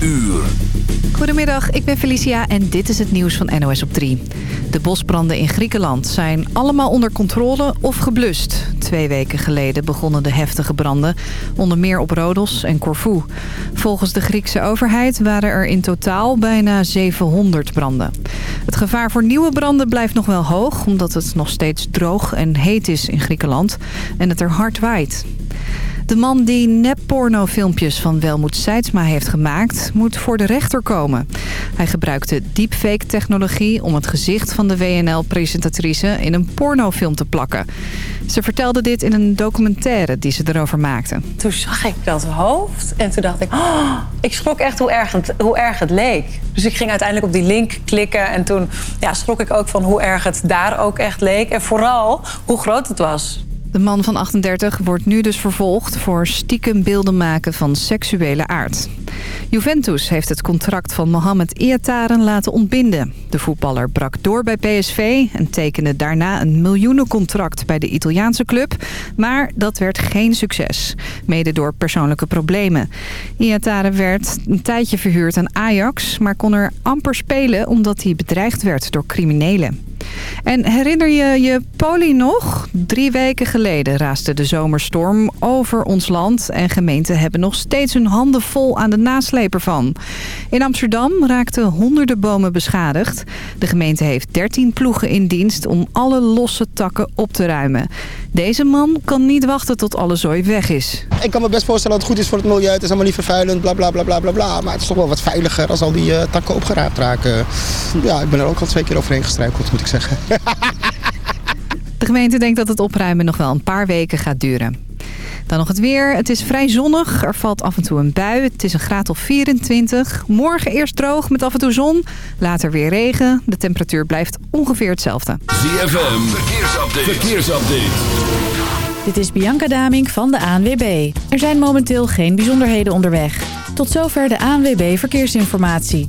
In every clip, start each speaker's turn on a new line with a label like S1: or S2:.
S1: uur.
S2: Goedemiddag, ik ben Felicia en dit is het nieuws van NOS op 3. De bosbranden in Griekenland zijn allemaal onder controle of geblust. Twee weken geleden begonnen de heftige branden, onder meer op Rodos en Corfu. Volgens de Griekse overheid waren er in totaal bijna 700 branden. Het gevaar voor nieuwe branden blijft nog wel hoog... omdat het nog steeds droog en heet is in Griekenland en het er hard waait. De man die neppornofilmpjes van Welmoed Seidsma heeft gemaakt... moet voor de rechter komen. Hij gebruikte deepfake-technologie om het gezicht van de WNL-presentatrice... in een pornofilm te plakken. Ze vertelde dit in een documentaire die ze erover maakte.
S3: Toen zag ik dat hoofd en toen dacht ik... Oh, ik schrok echt hoe erg, het, hoe erg het leek. Dus ik ging uiteindelijk op die link klikken... en toen ja, schrok ik ook van hoe erg het daar ook echt leek. En vooral hoe groot het was.
S2: De man van 38 wordt nu dus vervolgd voor stiekem beelden maken van seksuele aard. Juventus heeft het contract van Mohamed Iataren laten ontbinden. De voetballer brak door bij PSV en tekende daarna een miljoenencontract bij de Italiaanse club. Maar dat werd geen succes, mede door persoonlijke problemen. Iataren werd een tijdje verhuurd aan Ajax, maar kon er amper spelen omdat hij bedreigd werd door criminelen. En herinner je je Poli nog? Drie weken geleden raasde de zomerstorm over ons land... en gemeenten hebben nog steeds hun handen vol aan de nasleper van. In Amsterdam raakten honderden bomen beschadigd. De gemeente heeft 13 ploegen in dienst om alle losse takken op te ruimen. Deze man kan niet wachten tot alle zooi weg is.
S4: Ik kan me best voorstellen dat het goed is voor het milieu. Het is allemaal niet vervuilend, bla bla bla bla bla. bla. Maar het is toch wel wat veiliger als al die uh, takken opgeraapt raken. Ja, ik ben er ook al twee keer overheen gestruikeld, moet ik zeggen.
S2: De gemeente denkt dat het opruimen nog wel een paar weken gaat duren. Dan nog het weer. Het is vrij zonnig. Er valt af en toe een bui. Het is een graad of 24. Morgen eerst droog met af en toe zon. Later weer regen. De temperatuur blijft ongeveer hetzelfde.
S1: ZFM, verkeersupdate. verkeersupdate.
S5: Dit is Bianca Damink van de ANWB. Er zijn momenteel geen bijzonderheden onderweg. Tot zover de ANWB Verkeersinformatie.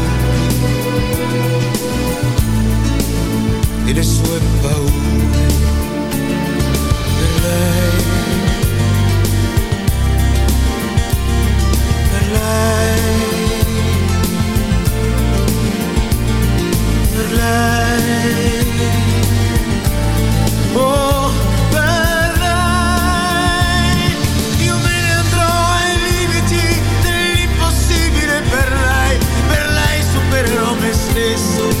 S6: e le sue paure. Per lei, per lei, per lei. Oh, io me ne andrò ai limiti dell'impossibile per lei, per lei supererò me stesso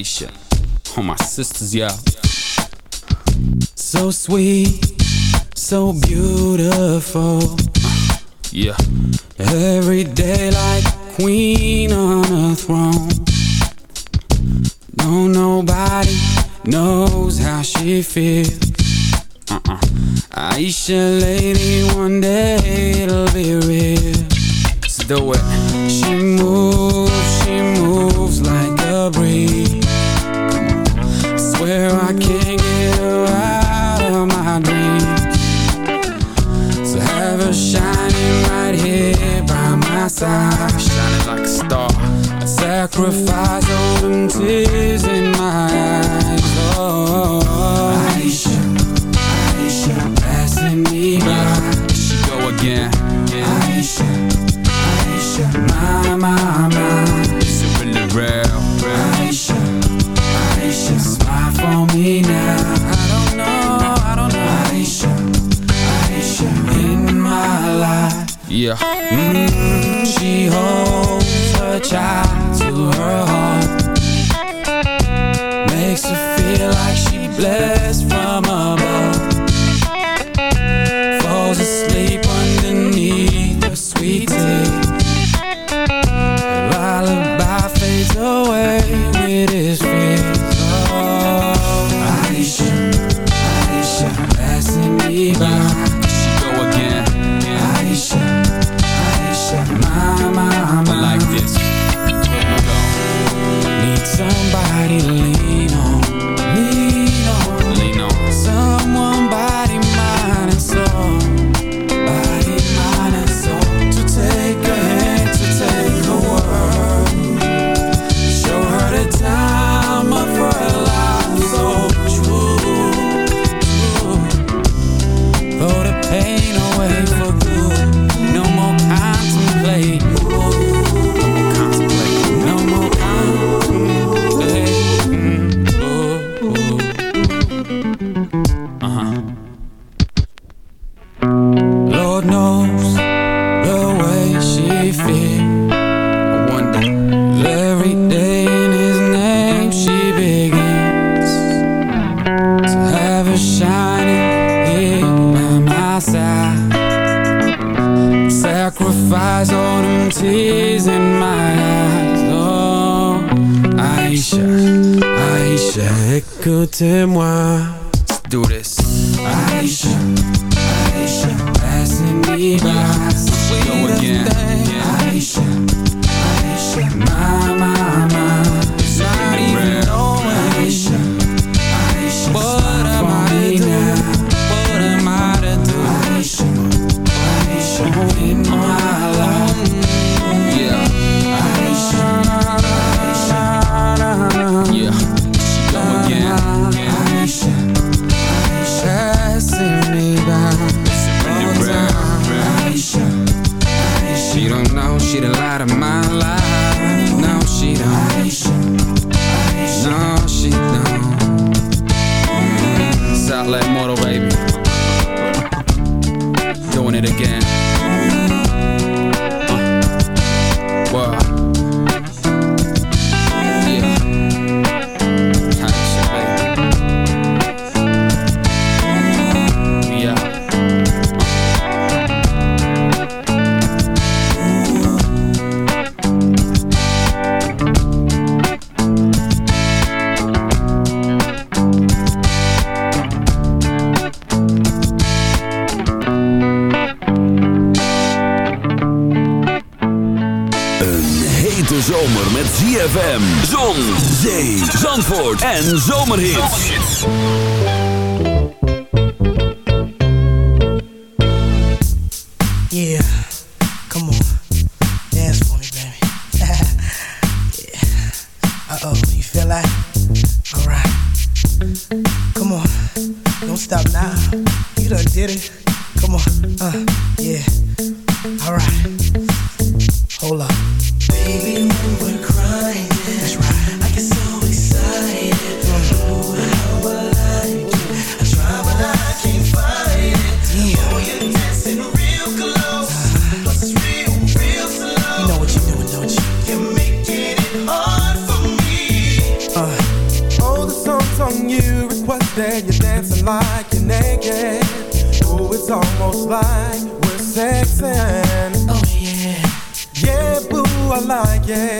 S7: Aisha. Oh,
S8: All my sisters, yeah. So sweet, so beautiful. Yeah. Every day, like queen on a throne. No, nobody knows how she feels. Uh-uh. Aisha, eyes open, tears in my eyes. Oh, Aisha, Aisha, passing me by. She go again. Yeah. Aisha, Aisha, my, my, my. Is it really real? real? Aisha, Aisha, smile for me now. I don't know, I don't know. Aisha, Aisha, in my life. Yeah. Mm, she holds her child her heart. Makes her feel like she blessed. eyes, all them tears in my eyes. Oh, Aisha, Aisha Écoutez-moi Do this. Aisha, Aisha Passing me by.
S1: Zandvoort en Zomerhits.
S9: Yeah, come on. Dance for me, baby. yeah. Uh-oh, you feel like? All right. Come on, don't stop now. You done did it. Come on, uh, yeah. All right. I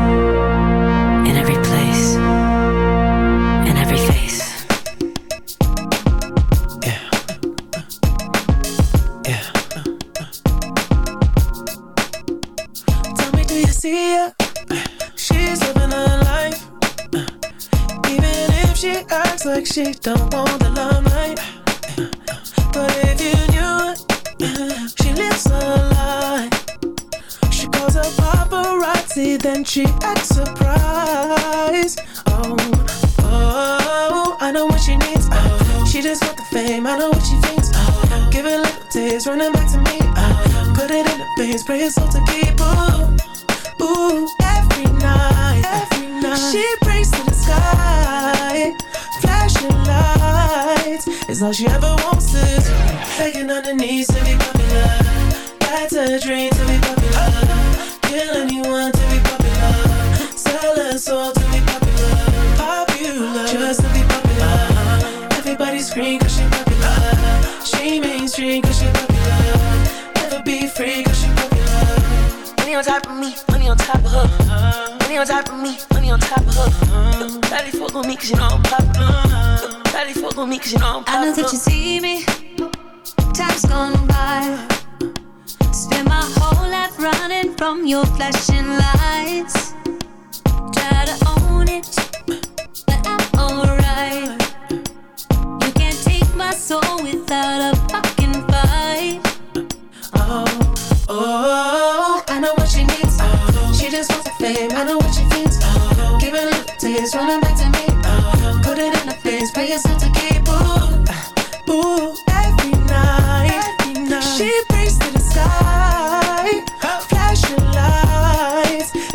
S10: she don't want That's a dream to be popular. Kill anyone to be popular. Sell her soul to be popular. Popular, just to be popular. Everybody scream cause she popular. She mainstream cause she popular. Never be free cause she popular.
S11: Money on top of me, money on top of her. Money on top of me, money on top of her. Daddy fuck on me cause you know I'm popular. Daddy fuck on me cause you know I'm popular.
S12: I know that you see me. Running from your flashing lights. Try to own it, but I'm alright. You can't take my soul without a fucking fight.
S10: Oh, oh, I know what she needs. Oh, she just wants the fame. I know what she thinks. Oh, give it a taste, running back to me. Oh, put it in the face, pay yourself to keep. Ooh, ooh,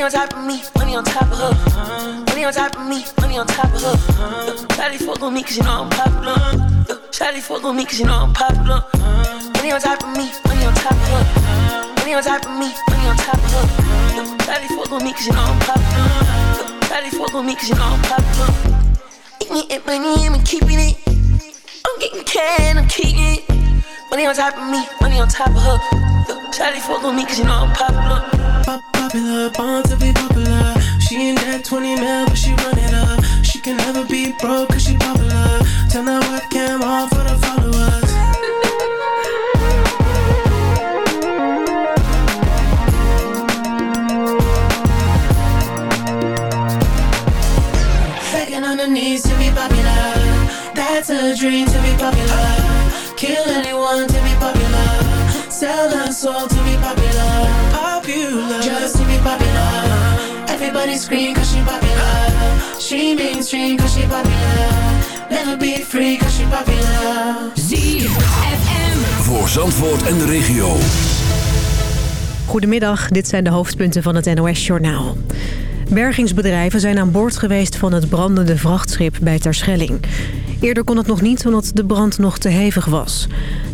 S11: Money on top of me, money on top of her. Money on top of me, money on top of her. Shawty fuck on me cause you know I'm popular. Shawty fuck on me cause you know I'm popular. Money on top of me, money on top of her. Money on top of me, money on top of her. Shawty fuck on me cause you know I'm popular. Shawty fuck on me cause you know I'm popular. Eating it, money, I'm keeping it. I'm getting cash, I'm keeping it. Money on top of me, money on top of her. Shawty fuck on me cause you know I'm popular.
S10: Pop popular, born to be popular. She ain't that 20 mil, but she run it up. She can never be broke cause she popular. Turn that webcam on for the followers. Everybody scream cause she popular. She mainstream cause she popular. Never be free cause she popular.
S1: ZFM. Voor Zandvoort en de regio.
S13: Goedemiddag, dit zijn de hoofdpunten van het NOS-journaal. Bergingsbedrijven zijn aan boord geweest van het brandende vrachtschip bij Terschelling. Eerder kon het nog niet omdat de brand nog te hevig was.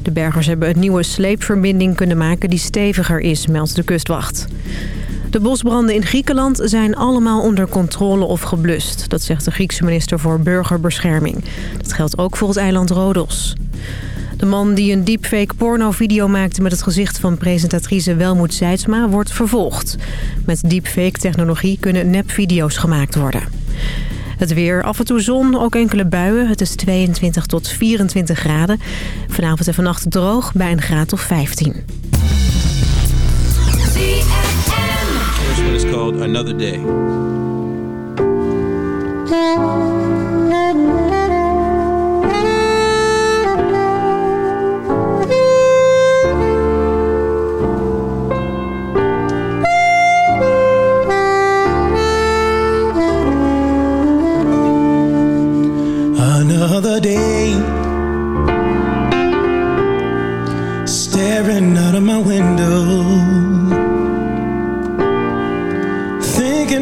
S13: De bergers hebben een nieuwe sleepverbinding kunnen maken die steviger is, meldt de kustwacht. De bosbranden in Griekenland zijn allemaal onder controle of geblust. Dat zegt de Griekse minister voor Burgerbescherming. Dat geldt ook voor het eiland Rodos. De man die een deepfake pornovideo maakte met het gezicht van presentatrice Welmoed Seidsma wordt vervolgd. Met deepfake technologie kunnen nepvideo's gemaakt worden. Het weer, af en toe zon, ook enkele buien. Het is 22 tot 24 graden. Vanavond en vannacht droog bij een graad of 15.
S14: called Another Day.
S15: Another day Staring out of my window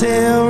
S15: tell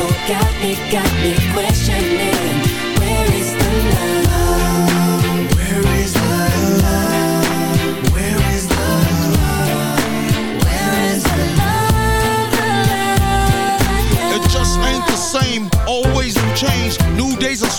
S12: People got me, got me questioning. Where is the love? Where is the love? Where is the love? Where is the love?
S16: It just ain't the same. Always new change. New days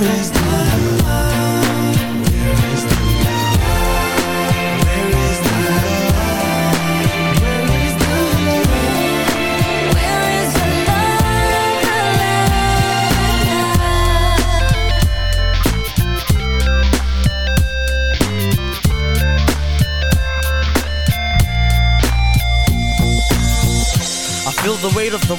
S12: there is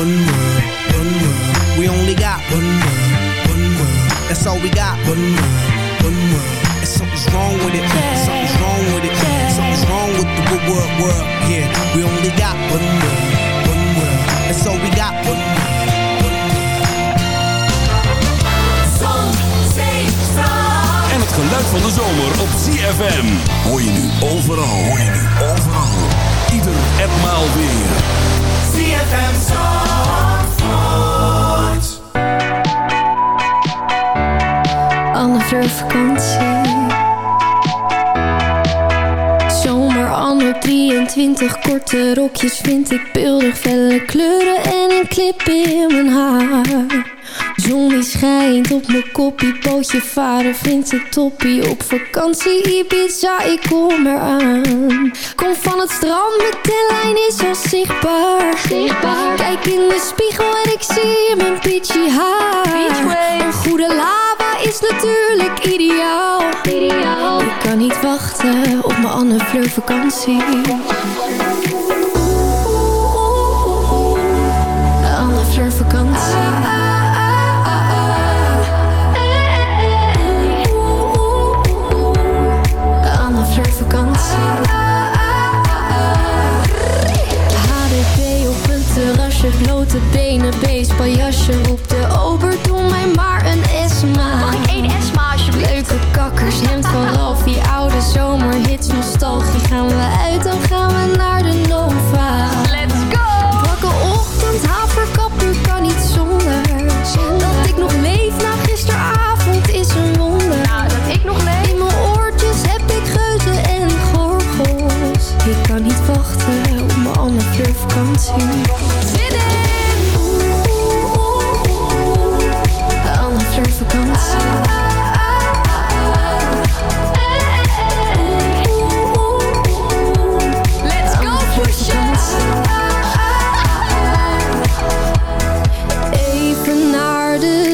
S9: One world, one world. We only got one world, one world. That's all we got. One world, one world. And something's wrong with it. Something's wrong with it. Something's wrong with the good world, world. Yeah, we only got one world, one world. That's all we got. One world.
S12: Zon, zee.
S1: En het geluid van de zomer op ZFM. Hoor je nu overal. Hoor je nu overal. Ieder etmaal weer.
S12: ZFM Zandvoort.
S17: Vakantie. Zomer anno 23, korte rokjes vind ik beeldig, felle kleuren en een clip in mijn haar. Zon die schijnt op mijn koppie, pootje varen vindt het toppie. Op vakantie Ibiza, ik kom eraan. Kom van het strand, mijn tenlijn is al zichtbaar. zichtbaar. Kijk in de spiegel en ik zie mijn peachy haar. Een goede lava is natuurlijk ideaal. ideaal. Ik kan niet wachten op mijn Anne Fleur vakantie. Anne Fleur vakantie. Anne Fleur vakantie. HDP op een terrasje, blote benen, beestpaljasje. Roep de ober, doe mij maar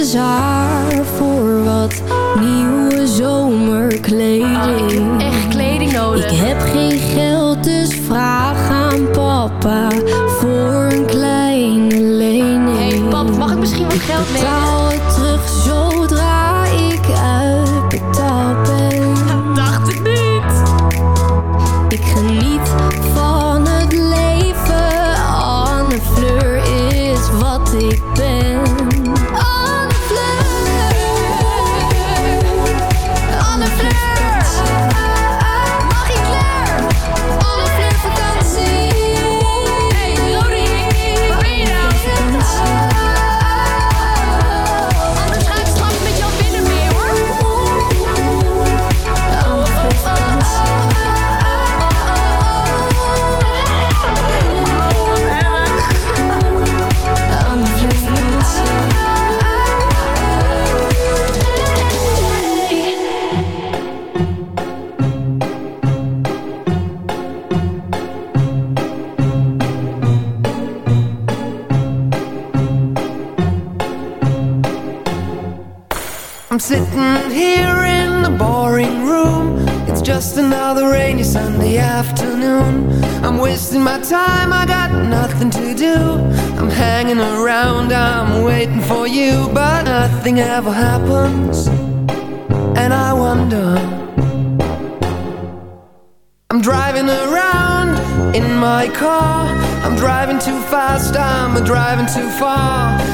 S17: Zaar voor wat
S18: nieuw. Just another rainy Sunday afternoon. I'm wasting my time, I got nothing to do. I'm hanging around, I'm waiting for you, but nothing ever happens. And I wonder. I'm driving around in my car. I'm driving too fast, I'm driving too far.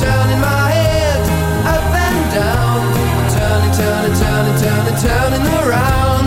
S18: Turning my head up and down. Turning, turning, turning, turning, turning around,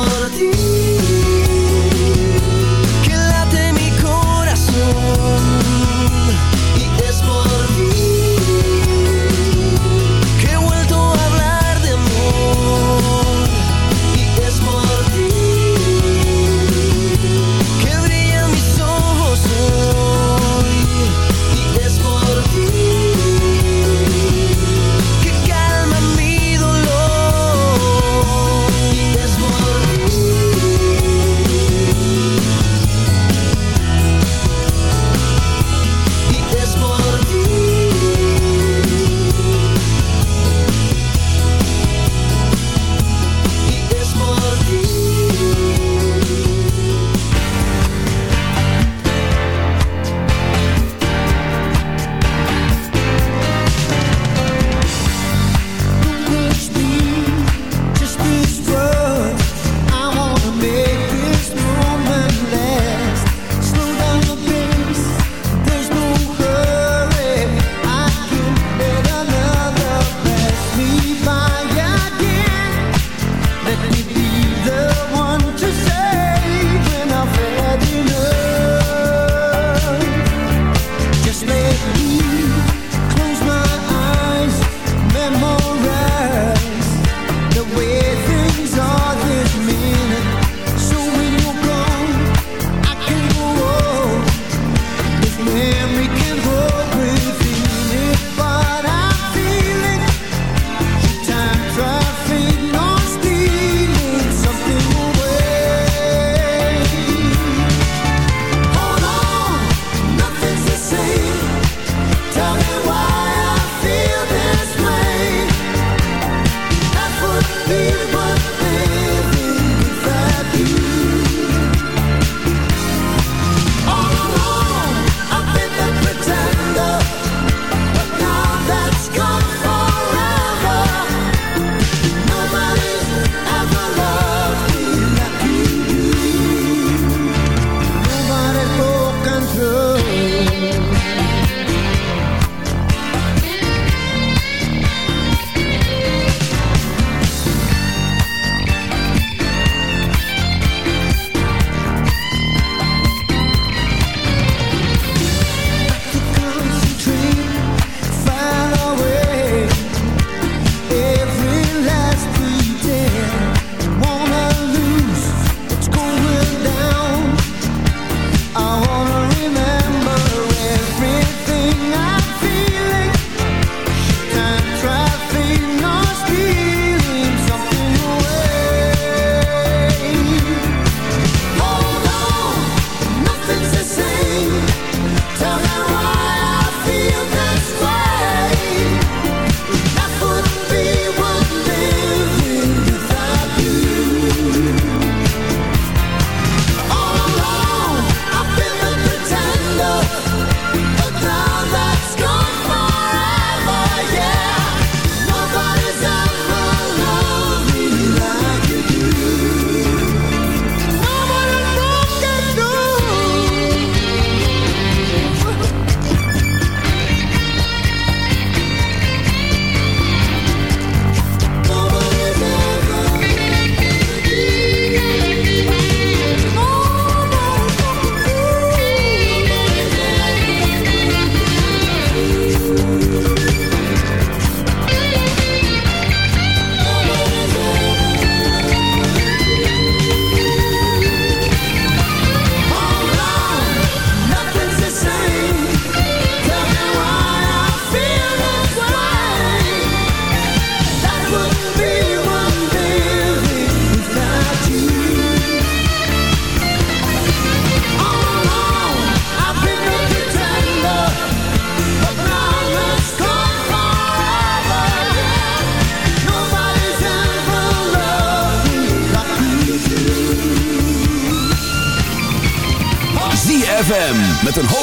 S19: amor
S10: me
S1: why.